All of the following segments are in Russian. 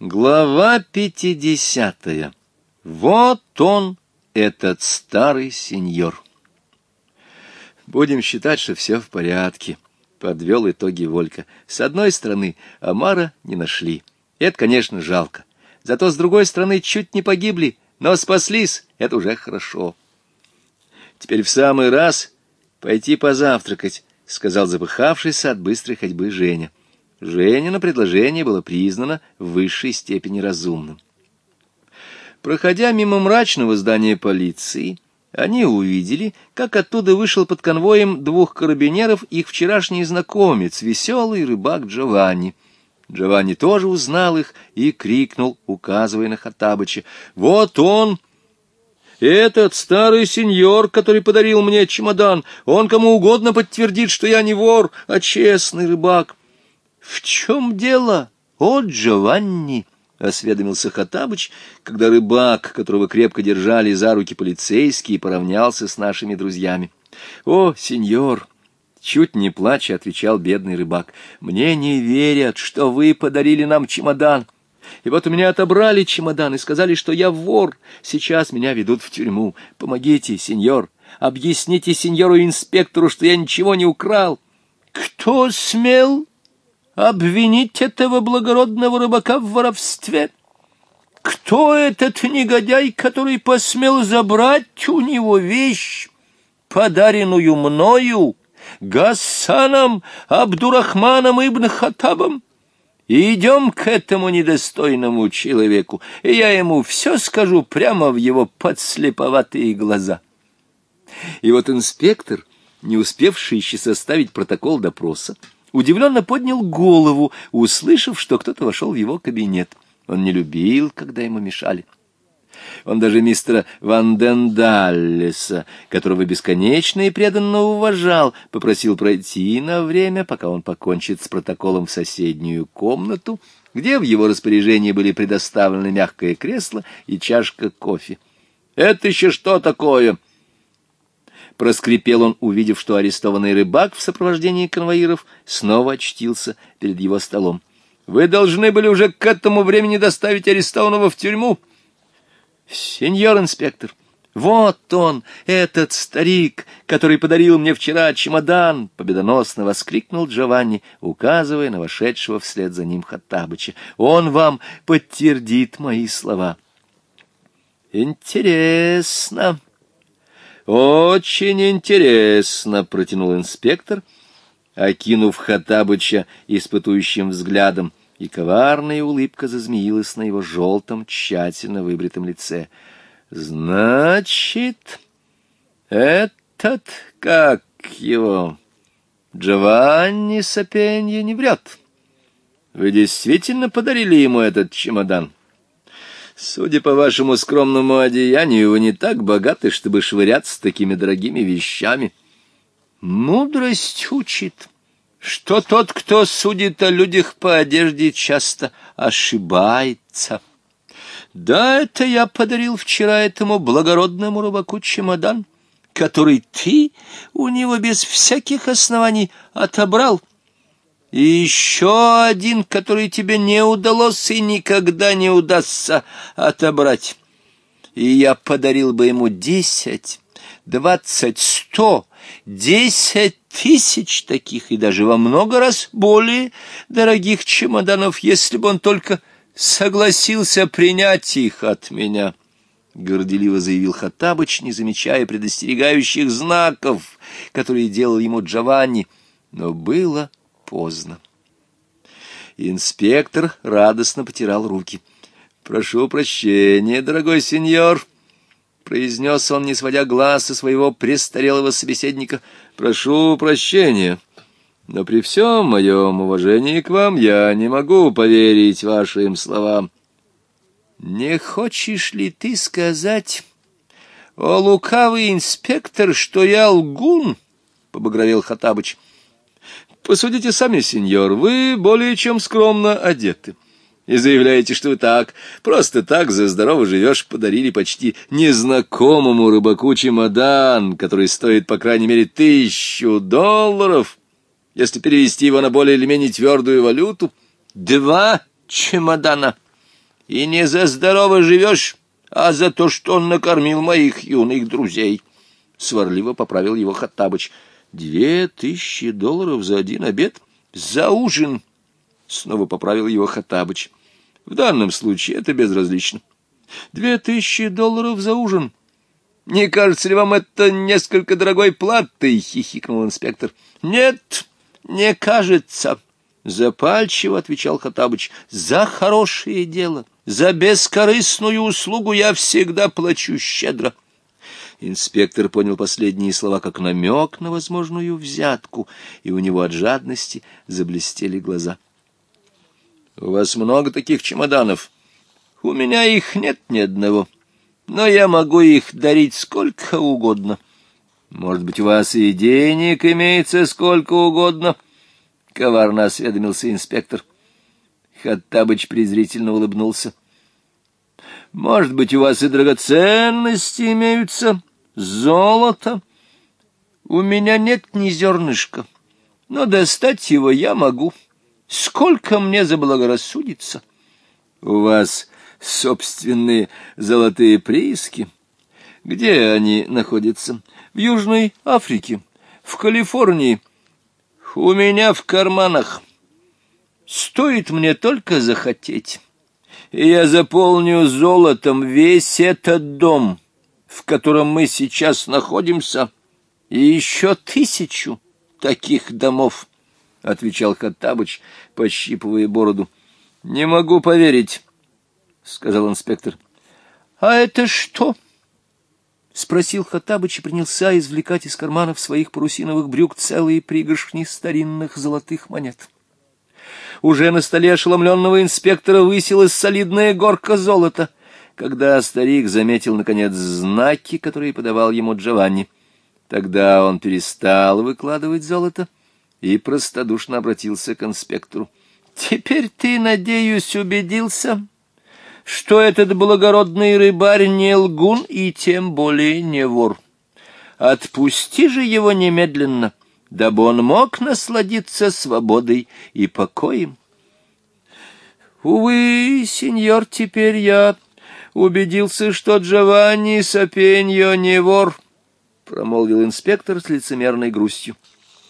Глава пятидесятая. Вот он, этот старый сеньор. Будем считать, что все в порядке, — подвел итоги Волька. С одной стороны, Амара не нашли. Это, конечно, жалко. Зато с другой стороны, чуть не погибли, но спаслись. Это уже хорошо. Теперь в самый раз пойти позавтракать, — сказал запыхавшийся от быстрой ходьбы Женя. — Женина предложение было признано в высшей степени разумным. Проходя мимо мрачного здания полиции, они увидели, как оттуда вышел под конвоем двух карабинеров их вчерашний знакомец, веселый рыбак Джованни. Джованни тоже узнал их и крикнул, указывая на Хаттабыча. «Вот он! Этот старый сеньор, который подарил мне чемодан, он кому угодно подтвердит, что я не вор, а честный рыбак!» «В чем дело, о Джованни?» — осведомился Хатабыч, когда рыбак, которого крепко держали за руки полицейские, поравнялся с нашими друзьями. «О, сеньор!» — чуть не плача отвечал бедный рыбак. «Мне не верят, что вы подарили нам чемодан. И вот у меня отобрали чемодан и сказали, что я вор. Сейчас меня ведут в тюрьму. Помогите, сеньор!» Объясните сеньору-инспектору, что я ничего не украл. — Кто смел обвинить этого благородного рыбака в воровстве. Кто этот негодяй, который посмел забрать у него вещь, подаренную мною, Гасаном, Абдурахманом ибн Хаттабом? Идем к этому недостойному человеку, и я ему все скажу прямо в его подслеповатые глаза. И вот инспектор, не успевший еще составить протокол допроса, удивленно поднял голову, услышав, что кто-то вошел в его кабинет. Он не любил, когда ему мешали. Он даже мистера Ван Дендаллеса, которого бесконечно и преданно уважал, попросил пройти на время, пока он покончит с протоколом в соседнюю комнату, где в его распоряжении были предоставлены мягкое кресло и чашка кофе. «Это еще что такое?» Проскрипел он, увидев, что арестованный рыбак в сопровождении конвоиров снова очтился перед его столом. «Вы должны были уже к этому времени доставить арестованного в тюрьму!» «Сеньор инспектор, вот он, этот старик, который подарил мне вчера чемодан!» Победоносно воскликнул Джованни, указывая на вошедшего вслед за ним Хаттабыча. «Он вам подтвердит мои слова!» «Интересно!» «Очень интересно», — протянул инспектор, окинув Хаттабыча испытующим взглядом, и коварная улыбка зазмеилась на его желтом, тщательно выбритом лице. «Значит, этот, как его, Джованни Сапенье, не врет. Вы действительно подарили ему этот чемодан?» Судя по вашему скромному одеянию, вы не так богаты, чтобы швыряться такими дорогими вещами. Мудрость учит, что тот, кто судит о людях по одежде, часто ошибается. Да, это я подарил вчера этому благородному рыбаку чемодан, который ты у него без всяких оснований отобрал и еще один, который тебе не удалось и никогда не удастся отобрать. И я подарил бы ему десять, двадцать, сто, десять тысяч таких и даже во много раз более дорогих чемоданов, если бы он только согласился принять их от меня». — горделиво заявил Хаттабыч, не замечая предостерегающих знаков, которые делал ему Джованни. Но было поздно. Инспектор радостно потирал руки. «Прошу прощения, дорогой сеньор», — произнес он, не сводя глаз со своего престарелого собеседника. «Прошу прощения, но при всем моем уважении к вам я не могу поверить вашим словам». «Не хочешь ли ты сказать, о лукавый инспектор, что я лгун?» — побагровел Хатабыч. — Посудите сами, сеньор, вы более чем скромно одеты. И заявляете, что вы так, просто так, за здорово живешь, подарили почти незнакомому рыбаку чемодан, который стоит, по крайней мере, тысячу долларов, если перевести его на более или менее твердую валюту. Два чемодана. И не за здорово живешь, а за то, что он накормил моих юных друзей. Сварливо поправил его Хаттабыч. Две тысячи долларов за один обед? За ужин! Снова поправил его Хатабыч. В данном случае это безразлично. Две тысячи долларов за ужин. Не кажется ли вам это несколько дорогой платой? Хихикнул инспектор. Нет, не кажется. Запальчиво отвечал Хатабыч. За хорошее дело, за бескорыстную услугу я всегда плачу щедро. Инспектор понял последние слова как намек на возможную взятку, и у него от жадности заблестели глаза. — У вас много таких чемоданов? — У меня их нет ни одного, но я могу их дарить сколько угодно. — Может быть, у вас и денег имеется сколько угодно? — коварно осведомился инспектор. Хаттабыч презрительно улыбнулся. — Может быть, у вас и драгоценности имеются? Золото? У меня нет ни зернышка, но достать его я могу. Сколько мне заблагорассудится? У вас собственные золотые прииски. Где они находятся? В Южной Африке, в Калифорнии. У меня в карманах. Стоит мне только захотеть. И я заполню золотом весь этот дом в котором мы сейчас находимся, и еще тысячу таких домов, — отвечал Хаттабыч, пощипывая бороду. — Не могу поверить, — сказал инспектор. — А это что? — спросил Хаттабыч и принялся извлекать из карманов своих парусиновых брюк целые пригоршни старинных золотых монет. Уже на столе ошеломленного инспектора высилась солидная горка золота — когда старик заметил, наконец, знаки, которые подавал ему Джованни. Тогда он перестал выкладывать золото и простодушно обратился к инспектору. — Теперь ты, надеюсь, убедился, что этот благородный рыбарь не лгун и тем более не вор. Отпусти же его немедленно, дабы он мог насладиться свободой и покоем. — Увы, сеньор, теперь я убедился, что Джованни Сапеньо а не вор, — промолвил инспектор с лицемерной грустью.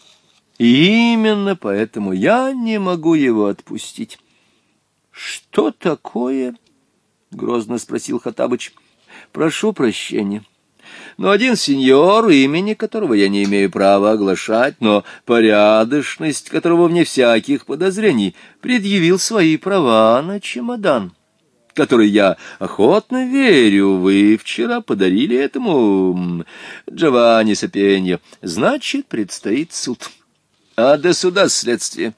— И именно поэтому я не могу его отпустить. — Что такое? — грозно спросил Хатабыч. — Прошу прощения. Но один сеньор, имени которого я не имею права оглашать, но порядочность которого вне всяких подозрений, предъявил свои права на чемодан. — который я охотно верю, вы вчера подарили этому Джованни Сапенье. Значит, предстоит суд. А до суда следствие.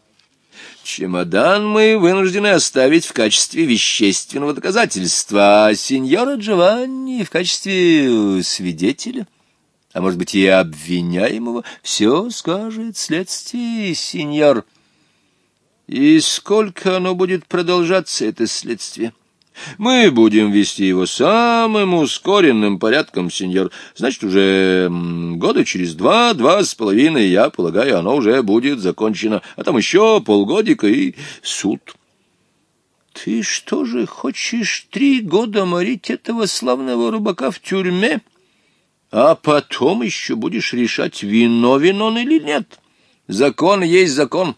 Чемодан мы вынуждены оставить в качестве вещественного доказательства, а сеньора Джованни в качестве свидетеля, а может быть и обвиняемого, все скажет следствие, сеньор. И сколько оно будет продолжаться, это следствие? — мы будем вести его самым ускоренным порядком, сеньор. Значит, уже года через два, два с половиной, я полагаю, оно уже будет закончено. А там еще полгодика и суд. Ты что же хочешь три года морить этого славного рыбака в тюрьме? А потом еще будешь решать, виновен он или нет. Закон есть закон.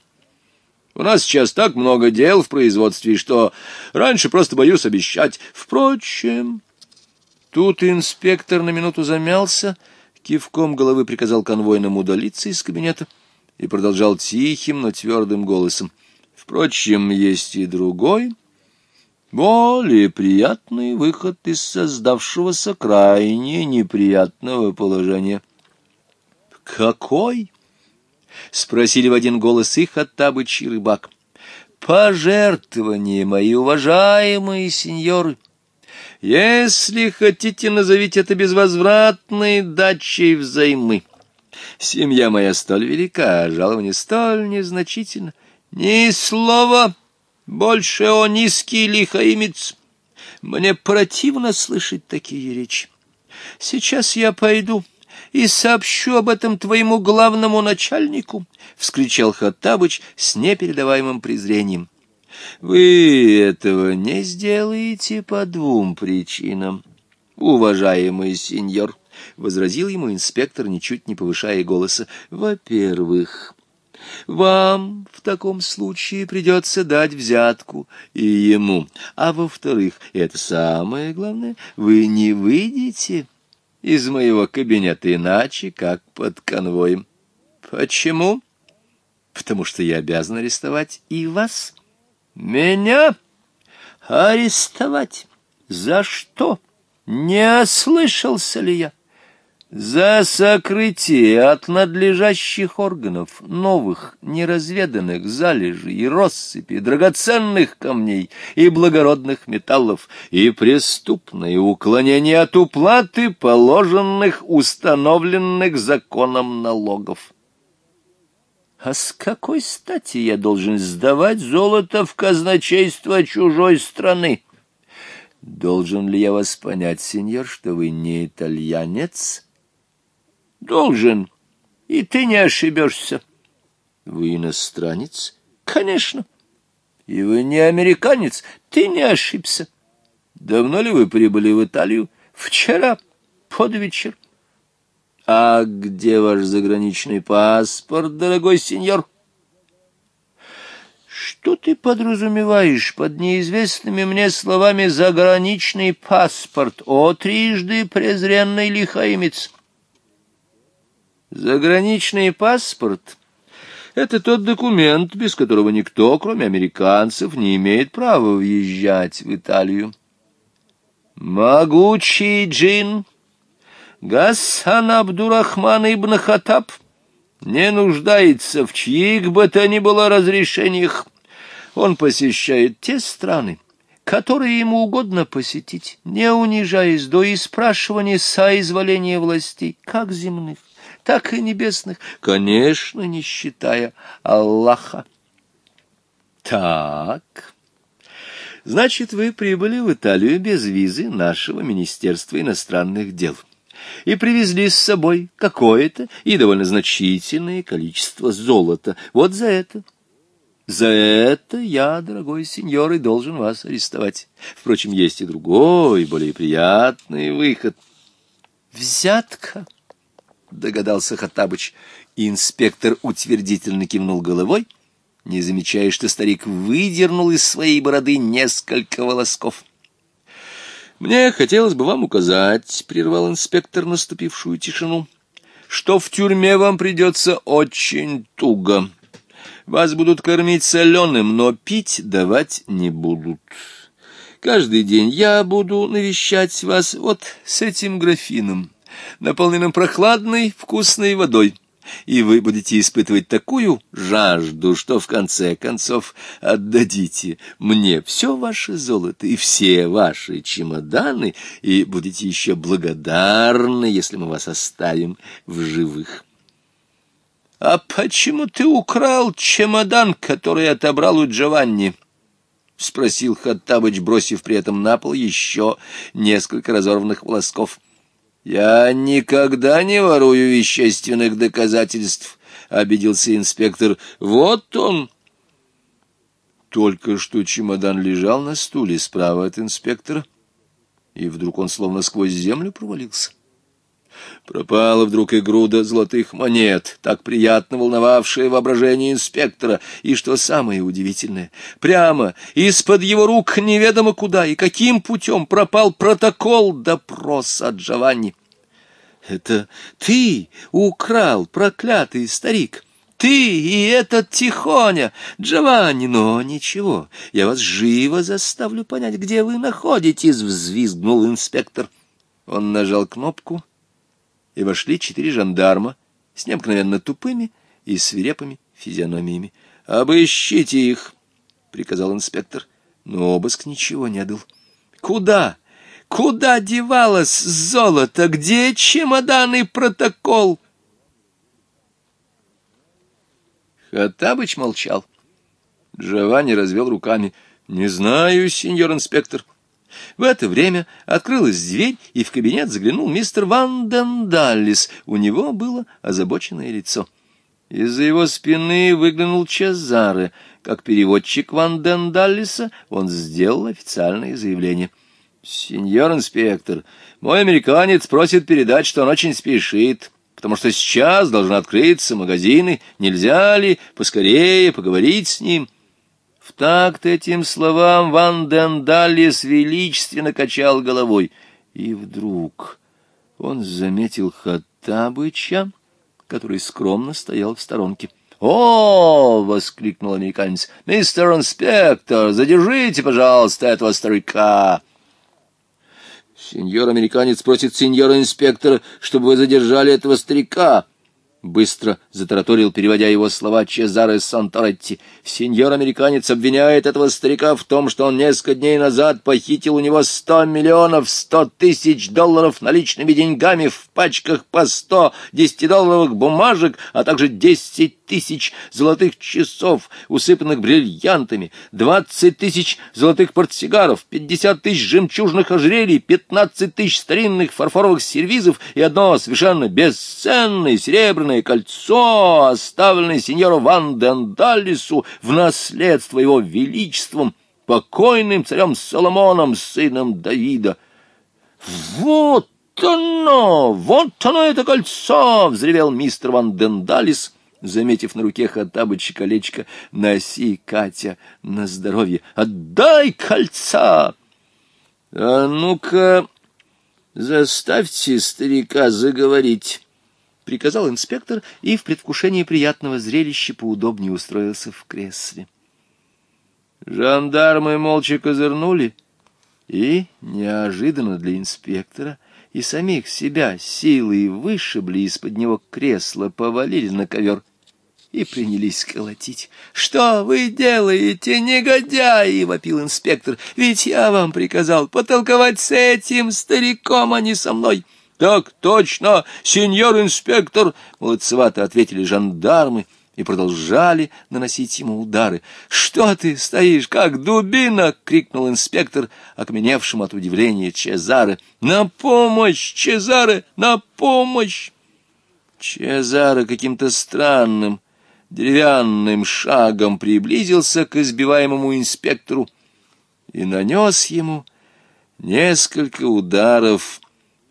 У нас сейчас так много дел в производстве, что раньше просто боюсь обещать. Впрочем...» Тут инспектор на минуту замялся, кивком головы приказал конвойному удалиться из кабинета и продолжал тихим, но твердым голосом. «Впрочем, есть и другой...» более приятный выход из создавшегося крайне неприятного положения. «Какой?» — спросили в один голос их оттабыч и рыбак. «Пожертвования, мои уважаемые сеньоры!» Если хотите, назовите это безвозвратной дачей взаймы. Семья моя столь велика, а жалование столь незначительно. Ни слова больше о низкий лихоимец. Мне противно слышать такие речи. Сейчас я пойду и сообщу об этом твоему главному начальнику, — вскричал Хаттабыч с непередаваемым презрением. — Вы этого не сделаете по двум причинам, уважаемый сеньор, — возразил ему инспектор, ничуть не повышая голоса. — Во-первых... Вам в таком случае придется дать взятку и ему. А во-вторых, это самое главное, вы не выйдете из моего кабинета иначе, как под конвоем. Почему? Потому что я обязан арестовать и вас. Меня арестовать? За что? Не ослышался ли я? за сокрытие от надлежащих органов новых неразведанных залежей и россыпи драгоценных камней и благородных металлов и преступное уклонение от уплаты положенных установленных законом налогов. А с какой стати я должен сдавать золото в казначейство чужой страны? Должен ли я вас понять, сеньор, что вы не итальянец, Должен. И ты не ошибешься. Вы иностранец? Конечно. И вы не американец? Ты не ошибся. Давно ли вы прибыли в Италию? Вчера, под вечер. А где ваш заграничный паспорт, дорогой сеньор? Что ты подразумеваешь под неизвестными мне словами «заграничный паспорт»? О, трижды презренный лихаимец! Заграничный паспорт — это тот документ, без которого никто, кроме американцев, не имеет права въезжать в Италию. Могучий джин Гассан Абдурахман ибн Хаттаб не нуждается в чьих бы то ни было разрешениях. Он посещает те страны, которые ему угодно посетить, не унижаясь до испрашивания соизволения властей, как земных так и небесных, конечно, не считая Аллаха. Так. Значит, вы прибыли в Италию без визы нашего Министерства иностранных дел и привезли с собой какое-то и довольно значительное количество золота. Вот за это. За это я, дорогой сеньор, и должен вас арестовать. Впрочем, есть и другой, более приятный выход. Взятка догадался Хаттабыч. Инспектор утвердительно кивнул головой, не замечая, что старик выдернул из своей бороды несколько волосков. «Мне хотелось бы вам указать», — прервал инспектор наступившую тишину, «что в тюрьме вам придется очень туго. Вас будут кормить соленым, но пить давать не будут. Каждый день я буду навещать вас вот с этим графином» наполненным прохладной вкусной водой, и вы будете испытывать такую жажду, что в конце концов отдадите мне все ваше золото и все ваши чемоданы, и будете еще благодарны, если мы вас оставим в живых. — А почему ты украл чемодан, который отобрал у Джованни? —— спросил Хаттабыч, бросив при этом на пол еще несколько разорванных волосков. «Я никогда не ворую вещественных доказательств», — обиделся инспектор. «Вот он!» Только что чемодан лежал на стуле справа от инспектора, и вдруг он словно сквозь землю провалился. Пропала вдруг и груда золотых монет, так приятно волновавшая воображение инспектора, и, что самое удивительное, прямо из-под его рук неведомо куда и каким путем пропал протокол допроса Джованни. «Это ты украл, проклятый старик!» ты и этот Тихоня, Джованни, но ничего, я вас живо заставлю понять, где вы находитесь, — взвизгнул инспектор. Он нажал кнопку, и вошли четыре жандарма с необыкновенно тупыми и свирепыми физиономиями. «Обыщите их!» — приказал инспектор, но обыск ничего не дал. «Куда? Куда девалось золото? Где чемоданы, и протокол?» Хаттабыч молчал. Джованни развел руками. «Не знаю, сеньор инспектор». В это время открылась дверь, и в кабинет заглянул мистер Вандендаллес. У него было озабоченное лицо. Из-за его спины выглянул Чезаре. Как переводчик Вандендаллеса он сделал официальное заявление. «Сеньор инспектор, мой американец просит передать, что он очень спешит» потому что сейчас должны открыться магазины. Нельзя ли поскорее поговорить с ним?» В такт этим словам Ван Дендалис величественно качал головой. И вдруг он заметил Хаттабыча, который скромно стоял в сторонке. «О!» — воскликнул американец. «Мистер инспектор, задержите, пожалуйста, этого старика!» «Сеньор-американец просит сеньора-инспектора, чтобы вы задержали этого старика!» Быстро затараторил, переводя его слова Чезаре Санторетти. Сеньор-американец обвиняет этого старика в том, что он несколько дней назад похитил у него сто миллионов сто тысяч долларов наличными деньгами в пачках по сто десятидолларовых бумажек, а также десять тысяч золотых часов, усыпанных бриллиантами, двадцать тысяч золотых портсигаров, пятьдесят тысяч жемчужных ожерелий, пятнадцать тысяч старинных фарфоровых сервизов и одно совершенно бесценное серебряное черное кольцо, оставленное сеньору Ван Дендалису в наследство его величеством, покойным царем Соломоном, сыном Давида. «Вот оно! Вот оно, это кольцо!» — взревел мистер Ван Дендалис, заметив на руке Хаттабыча колечко «Носи, Катя, на здоровье! Отдай кольца!» «А ну-ка, заставьте старика заговорить!» — приказал инспектор и в предвкушении приятного зрелища поудобнее устроился в кресле. Жандармы молча козырнули и, неожиданно для инспектора, и самих себя силой вышибли из-под него кресло, повалили на ковер и принялись колотить. «Что вы делаете, негодяи?» — вопил инспектор. «Ведь я вам приказал потолковать с этим стариком, а не со мной». «Так точно, сеньор-инспектор!» — молодцевато ответили жандармы и продолжали наносить ему удары. «Что ты стоишь, как дубина!» — крикнул инспектор, окаменевшим от удивления Чезаре. «На помощь, Чезаре, на помощь!» Чезаре каким-то странным, деревянным шагом приблизился к избиваемому инспектору и нанес ему несколько ударов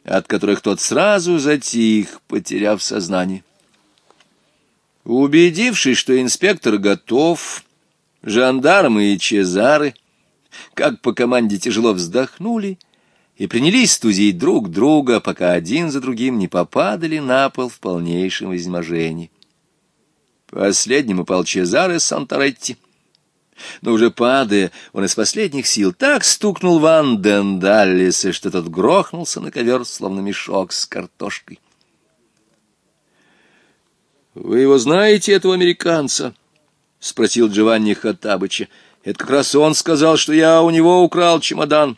от которых тот сразу затих, потеряв сознание. Убедившись, что инспектор готов, жандармы и чезары, как по команде тяжело вздохнули, и принялись стузить друг друга, пока один за другим не попадали на пол в полнейшем изнеможении. Последним упал Чезаре Сантаретти — но уже падая, он из последних сил так стукнул Ван Дендаллиса, что тот грохнулся на ковер, словно мешок с картошкой. — Вы его знаете, этого американца? — спросил Джованни Хаттабыча. — Это как раз он сказал, что я у него украл чемодан.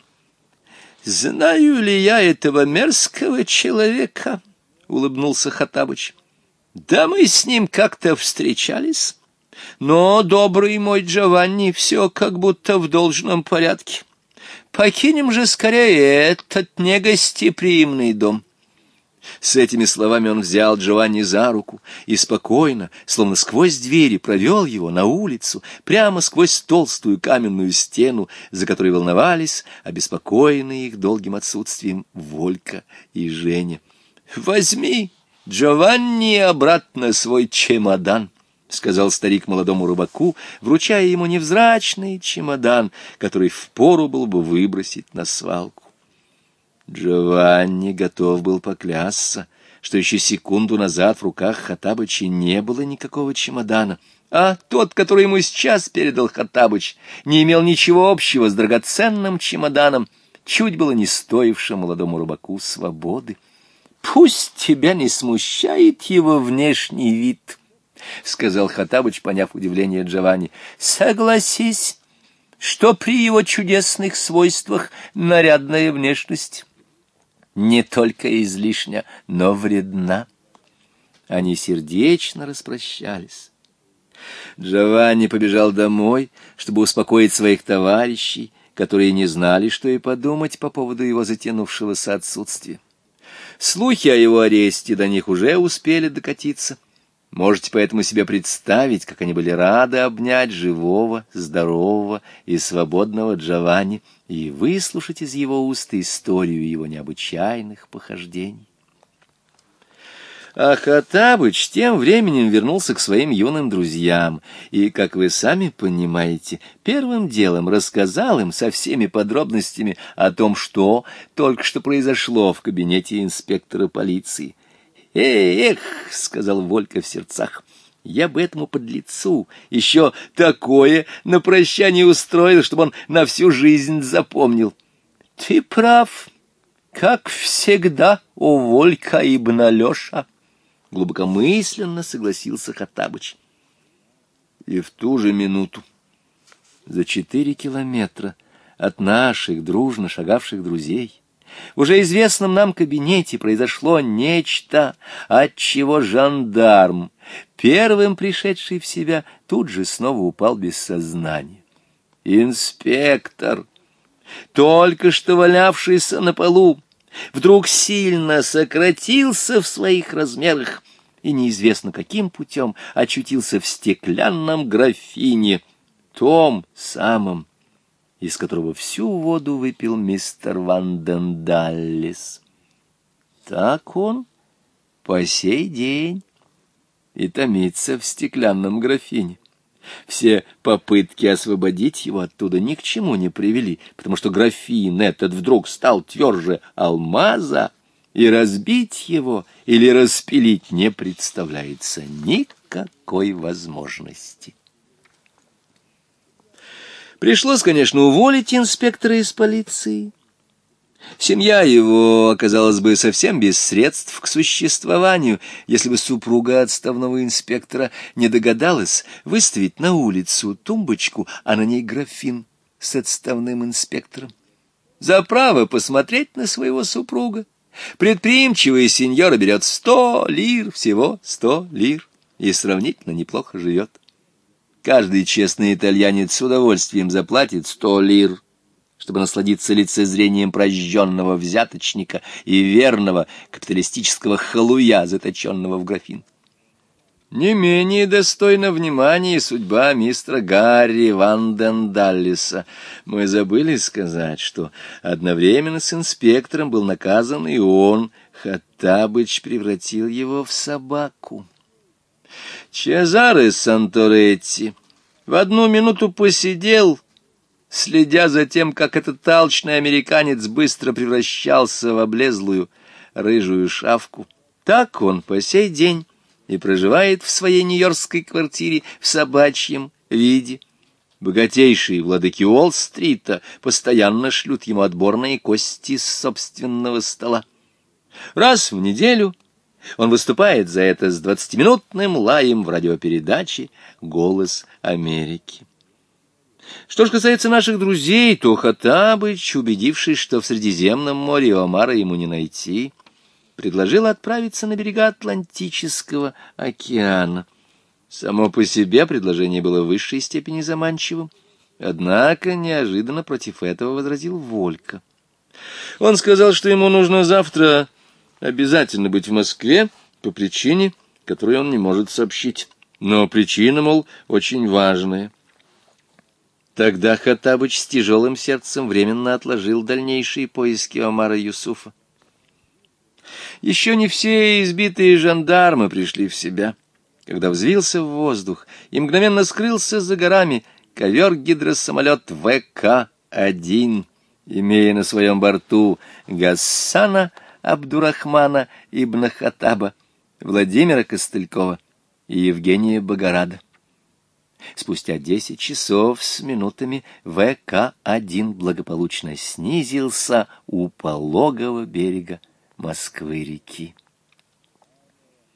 — Знаю ли я этого мерзкого человека? — улыбнулся Хаттабыч. — Да мы с ним как-то встречались. Но, добрый мой Джованни, все как будто в должном порядке. Покинем же скорее этот негостеприимный дом. С этими словами он взял Джованни за руку и спокойно, словно сквозь двери, провел его на улицу, прямо сквозь толстую каменную стену, за которой волновались, обеспокоенные их долгим отсутствием Волька и Женя. «Возьми, Джованни, обратно свой чемодан!» — сказал старик молодому рыбаку, вручая ему невзрачный чемодан, который впору был бы выбросить на свалку. Джованни готов был поклясться, что еще секунду назад в руках Хатабыча не было никакого чемодана, а тот, который ему сейчас передал Хатабыч, не имел ничего общего с драгоценным чемоданом, чуть было не стоившим молодому рыбаку свободы. «Пусть тебя не смущает его внешний вид», —— сказал Хаттабыч, поняв удивление Джованни. — Согласись, что при его чудесных свойствах нарядная внешность не только излишня, но вредна. Они сердечно распрощались. Джованни побежал домой, чтобы успокоить своих товарищей, которые не знали, что и подумать по поводу его затянувшегося отсутствия. Слухи о его аресте до них уже успели докатиться — Можете поэтому себе представить, как они были рады обнять живого, здорового и свободного Джованни и выслушать из его уст историю его необычайных похождений. А Хаттабыч тем временем вернулся к своим юным друзьям и, как вы сами понимаете, первым делом рассказал им со всеми подробностями о том, что только что произошло в кабинете инспектора полиции — «Эх!» — сказал Волька в сердцах. «Я бы этому подлецу еще такое на прощание устроил, чтобы он на всю жизнь запомнил». «Ты прав, как всегда, у Волька ибн Алеша», — глубокомысленно согласился Хаттабыч. И в ту же минуту, за четыре километра от наших дружно шагавших друзей, в уже известном нам кабинете произошло нечто, от чего жандарм, первым пришедший в себя, тут же снова упал без сознания. Инспектор, только что валявшийся на полу, вдруг сильно сократился в своих размерах и неизвестно каким путем очутился в стеклянном графине, том самом, из которого всю воду выпил мистер Вандендаллис. Так он по сей день и томится в стеклянном графине. Все попытки освободить его оттуда ни к чему не привели, потому что графин этот вдруг стал тверже алмаза, и разбить его или распилить не представляется никакой возможности. Пришлось, конечно, уволить инспектора из полиции. Семья его оказалась бы совсем без средств к существованию, если бы супруга отставного инспектора не догадалась выставить на улицу тумбочку, а на ней графин с отставным инспектором. За право посмотреть на своего супруга. Предприимчивая сеньора берет сто лир, всего сто лир, и сравнительно неплохо живет. Каждый честный итальянец с удовольствием заплатит сто лир, чтобы насладиться лицезрением прожженного взяточника и верного капиталистического халуя, заточенного в графин. Не менее достойна внимания судьба мистера Гарри Вандендаллиса. Мы забыли сказать, что одновременно с инспектором был наказан и он. Хаттабыч превратил его в собаку. Чезаре Санторетти в одну минуту посидел, следя за тем, как этот талчный американец быстро превращался в облезлую рыжую шавку. Так он по сей день и проживает в своей нью-йоркской квартире в собачьем виде. Богатейшие владыки Уолл-стрита постоянно шлют ему отборные кости с собственного стола. Раз в неделю — он выступает за это с двадцатиминутным лаем в радиопередаче «Голос Америки». Что же касается наших друзей, то Хаттабыч, убедившись, что в Средиземном море Омара ему не найти, предложил отправиться на берега Атлантического океана. Само по себе предложение было в высшей степени заманчивым, однако неожиданно против этого возразил Волька. Он сказал, что ему нужно завтра обязательно быть в Москве по причине, которую он не может сообщить. Но причина, мол, очень важная. Тогда Хаттабыч с тяжелым сердцем временно отложил дальнейшие поиски Омара Юсуфа. Еще не все избитые жандармы пришли в себя, когда взвился в воздух и мгновенно скрылся за горами ковер-гидросамолет ВК-1, имея на своем борту Гассана — Абдурахмана Ибн Хатаба, Владимира Костылькова и Евгения Богорада. Спустя десять часов с минутами ВК-1 благополучно снизился у пологого берега Москвы-реки.